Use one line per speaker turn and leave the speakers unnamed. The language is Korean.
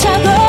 차고